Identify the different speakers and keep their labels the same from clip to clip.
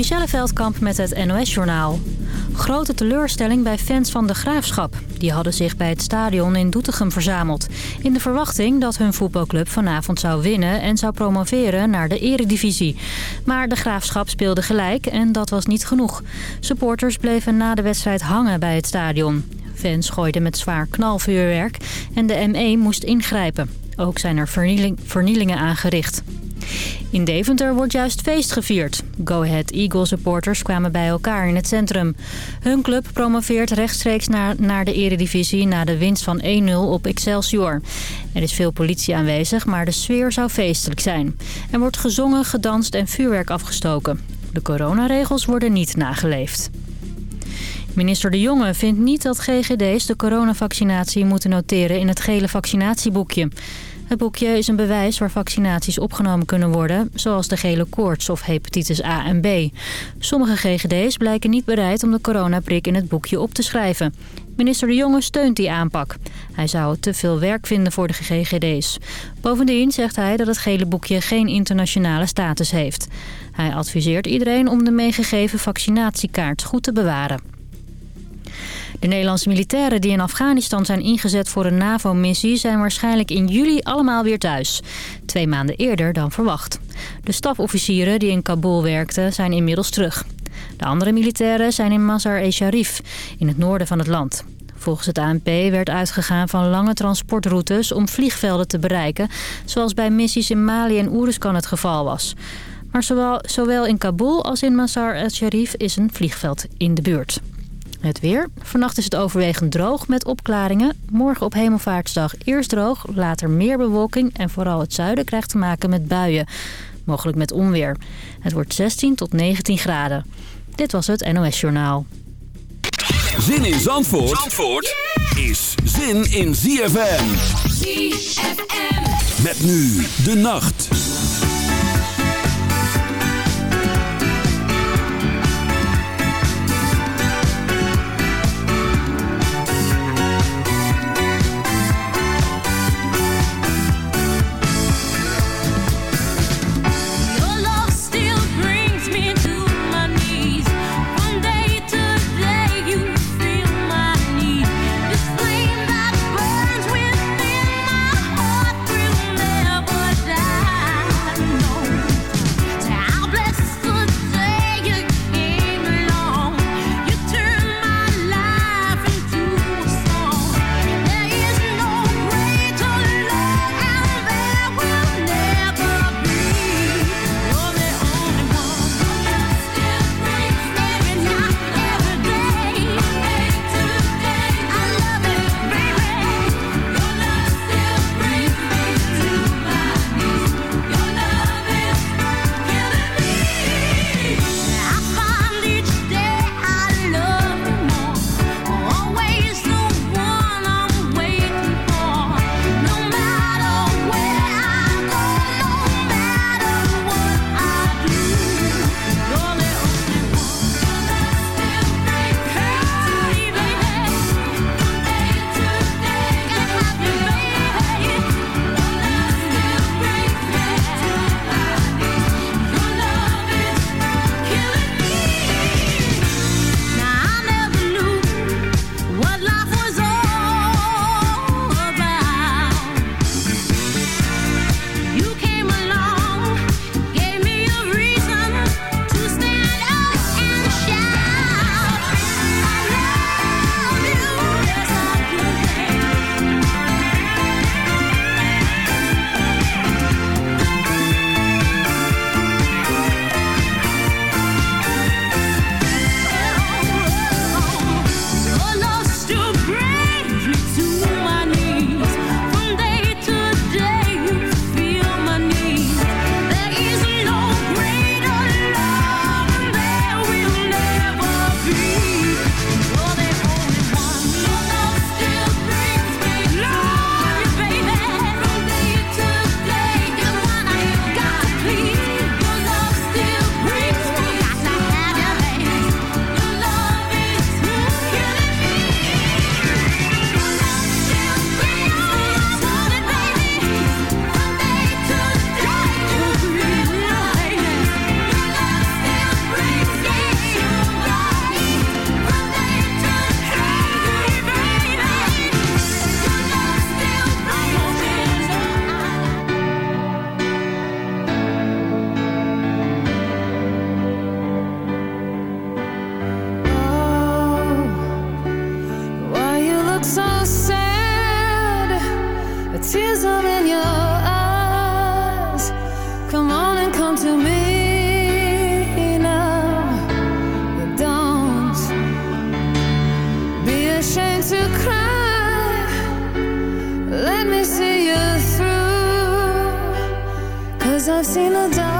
Speaker 1: Michelle Veldkamp met het NOS-journaal. Grote teleurstelling bij fans van de Graafschap. Die hadden zich bij het stadion in Doetinchem verzameld. In de verwachting dat hun voetbalclub vanavond zou winnen... en zou promoveren naar de eredivisie. Maar de Graafschap speelde gelijk en dat was niet genoeg. Supporters bleven na de wedstrijd hangen bij het stadion. Fans gooiden met zwaar knalvuurwerk en de ME moest ingrijpen. Ook zijn er vernieling, vernielingen aangericht. In Deventer wordt juist feest gevierd. Go Ahead Eagles supporters kwamen bij elkaar in het centrum. Hun club promoveert rechtstreeks naar, naar de eredivisie... na de winst van 1-0 op Excelsior. Er is veel politie aanwezig, maar de sfeer zou feestelijk zijn. Er wordt gezongen, gedanst en vuurwerk afgestoken. De coronaregels worden niet nageleefd. Minister De Jonge vindt niet dat GGD's de coronavaccinatie moeten noteren in het gele vaccinatieboekje. Het boekje is een bewijs waar vaccinaties opgenomen kunnen worden... zoals de gele koorts of hepatitis A en B. Sommige GGD's blijken niet bereid om de coronaprik in het boekje op te schrijven. Minister De Jonge steunt die aanpak. Hij zou te veel werk vinden voor de GGD's. Bovendien zegt hij dat het gele boekje geen internationale status heeft. Hij adviseert iedereen om de meegegeven vaccinatiekaart goed te bewaren. De Nederlandse militairen die in Afghanistan zijn ingezet voor een NAVO-missie... zijn waarschijnlijk in juli allemaal weer thuis. Twee maanden eerder dan verwacht. De stafofficieren die in Kabul werkten zijn inmiddels terug. De andere militairen zijn in Mazar-e-Sharif, in het noorden van het land. Volgens het ANP werd uitgegaan van lange transportroutes om vliegvelden te bereiken... zoals bij missies in Mali en Oeruzkan het geval was. Maar zowel, zowel in Kabul als in Mazar-e-Sharif is een vliegveld in de buurt. Het weer. Vannacht is het overwegend droog met opklaringen. Morgen op Hemelvaartsdag eerst droog, later meer bewolking... en vooral het zuiden krijgt te maken met buien. Mogelijk met onweer. Het wordt 16 tot 19 graden. Dit was het NOS Journaal.
Speaker 2: Zin in Zandvoort, Zandvoort is zin in ZFM.
Speaker 3: ZFM.
Speaker 2: Met nu de nacht.
Speaker 3: Cause I've seen the dark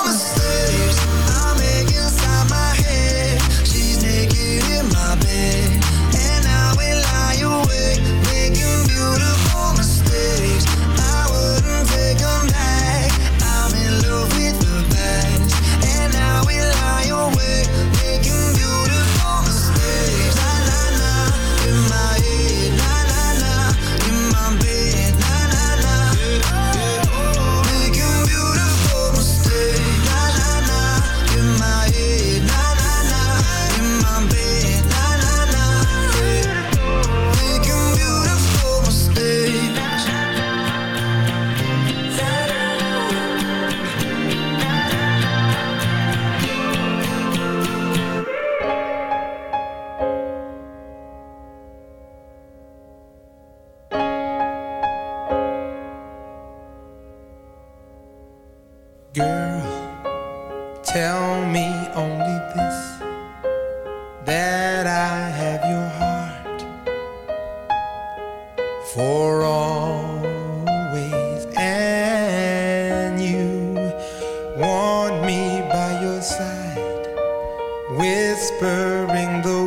Speaker 4: whispering the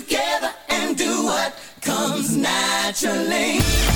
Speaker 4: together and do what comes naturally.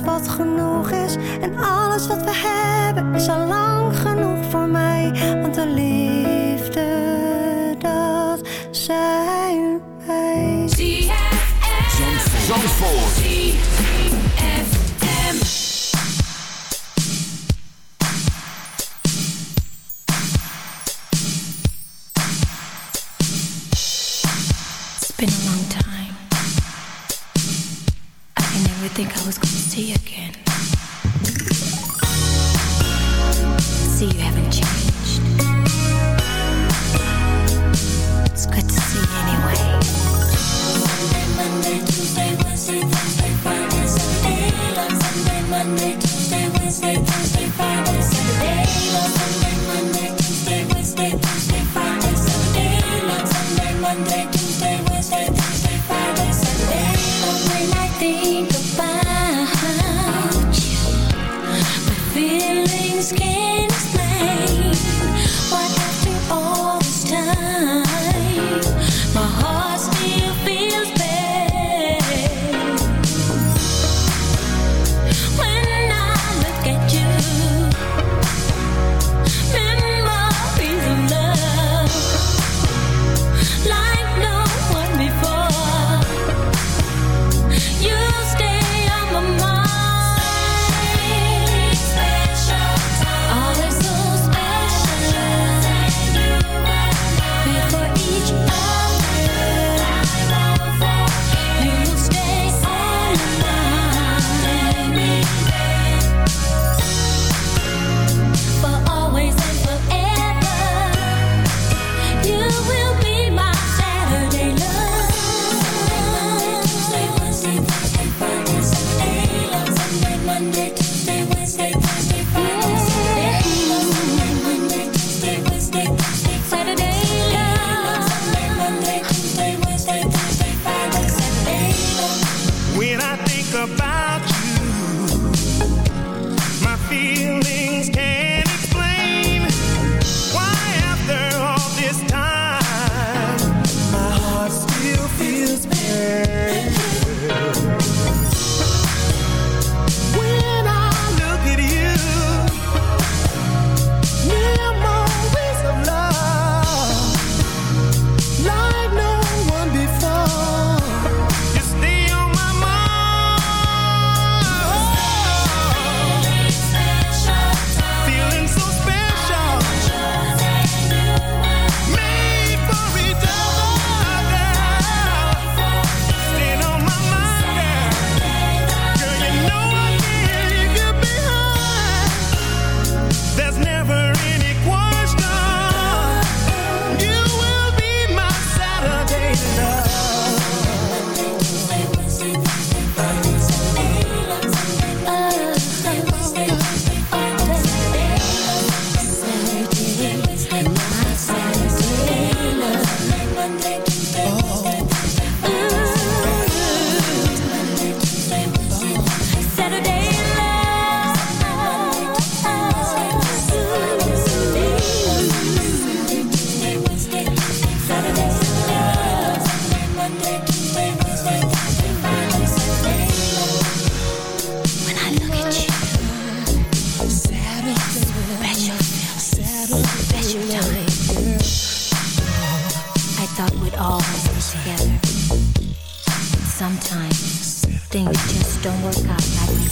Speaker 5: wat genoeg is. En alles wat we hebben is al lang. things just don't work out like we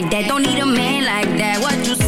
Speaker 6: Like that. Don't need a man like that. What you say?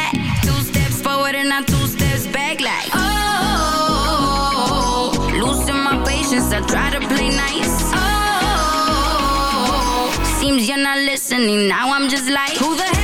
Speaker 6: listening. Now I'm just like, who the hell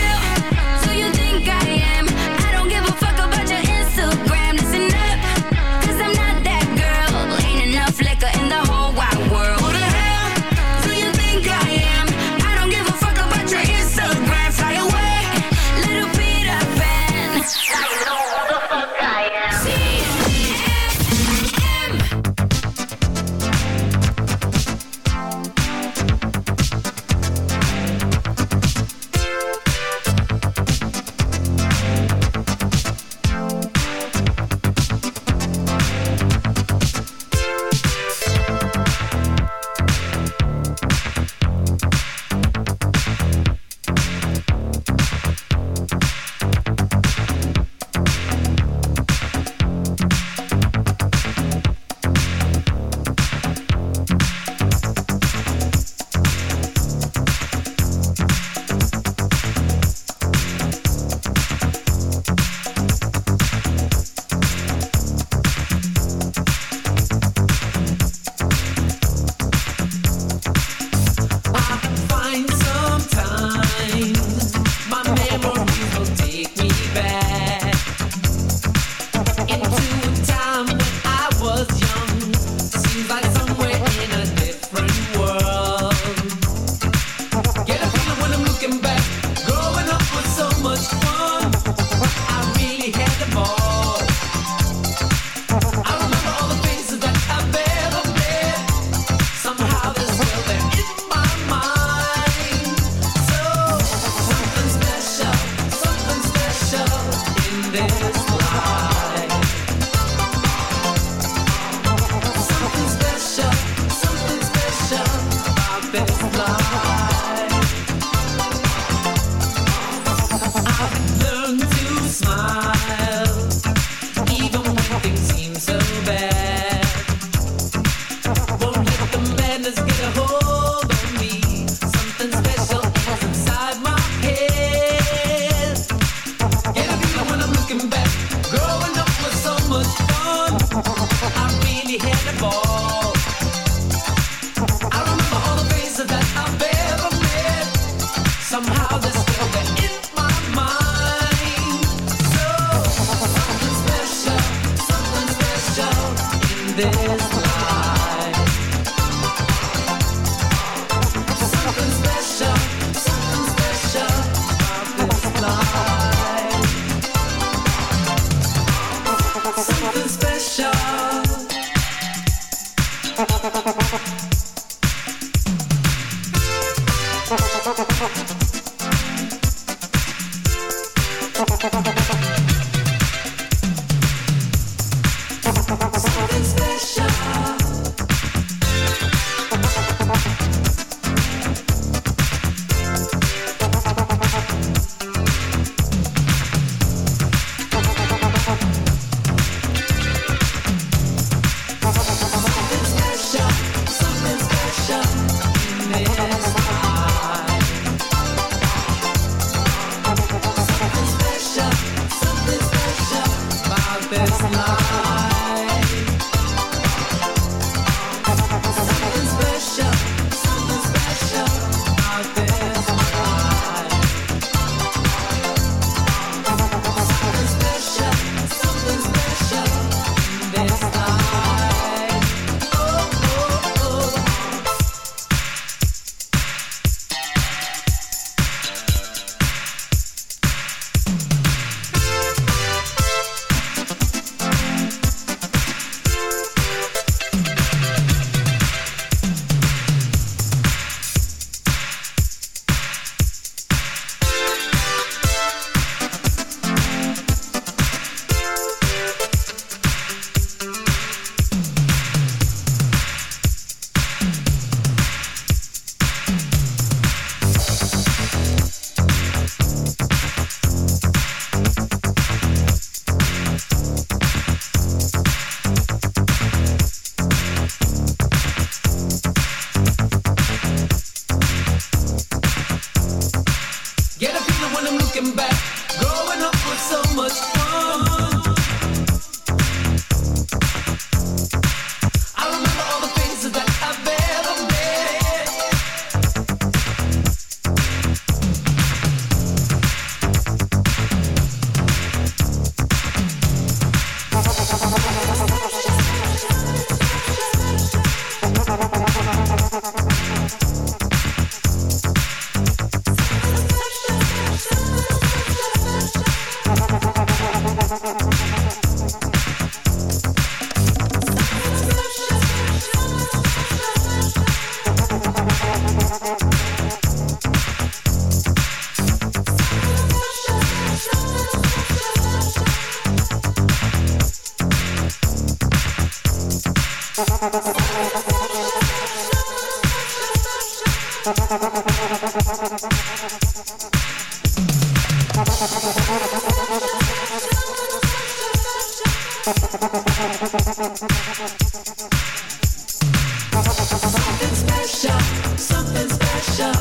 Speaker 7: Something special, something special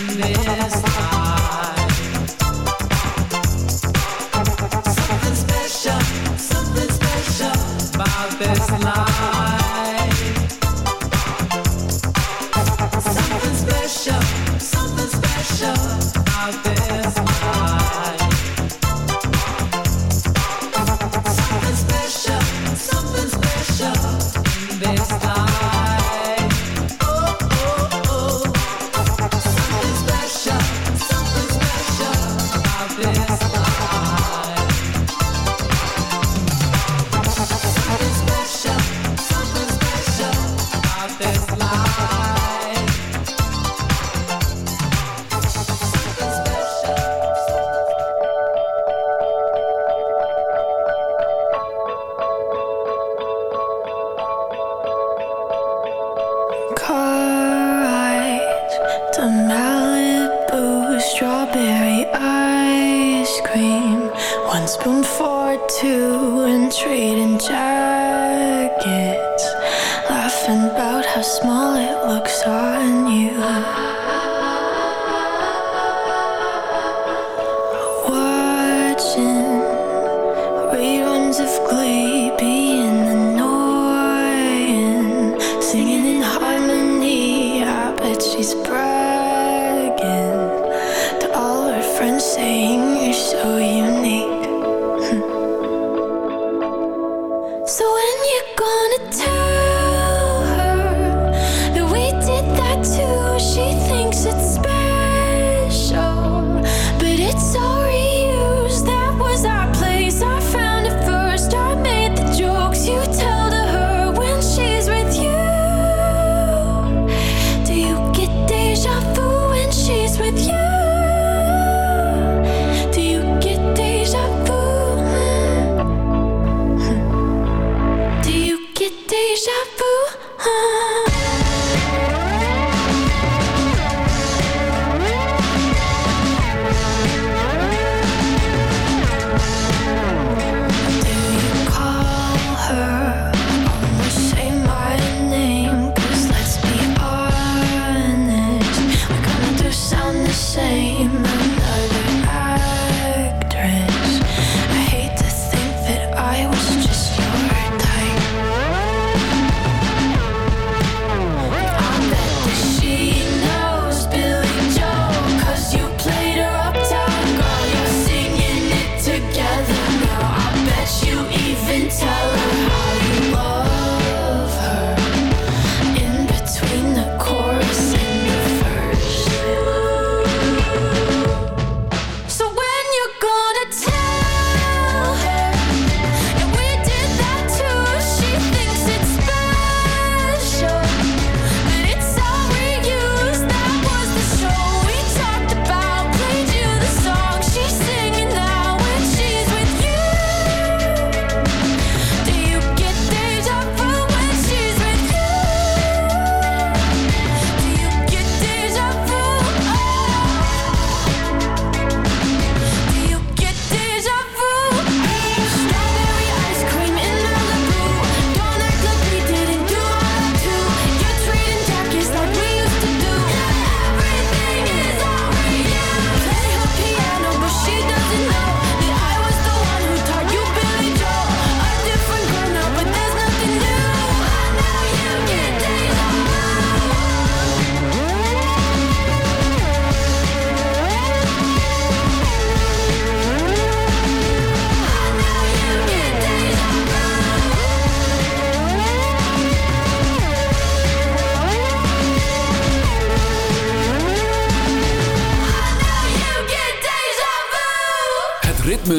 Speaker 7: in
Speaker 2: this.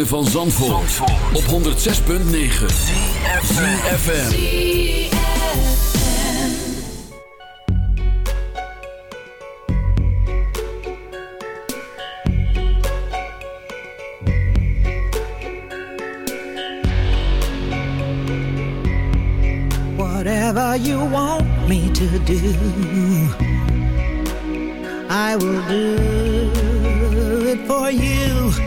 Speaker 2: van Zandvoort, Zandvoort. op 106.9 CFFM
Speaker 8: Whatever you want me to do I will do it for you.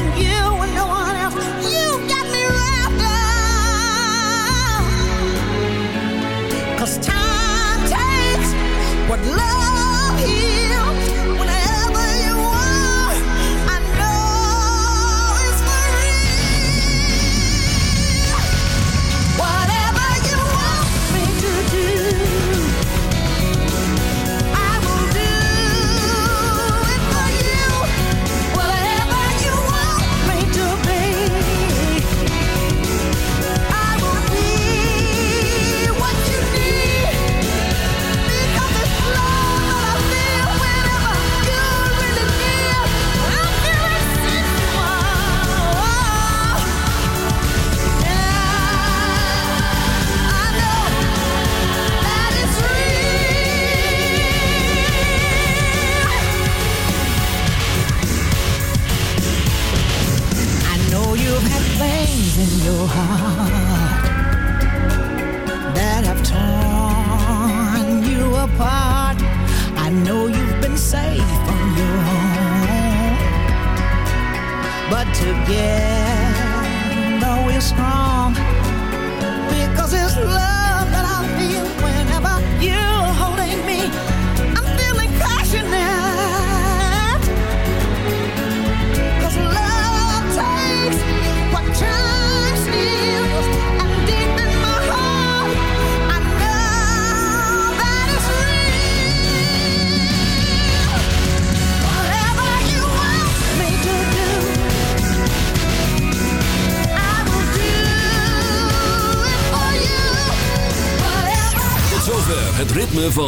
Speaker 8: what love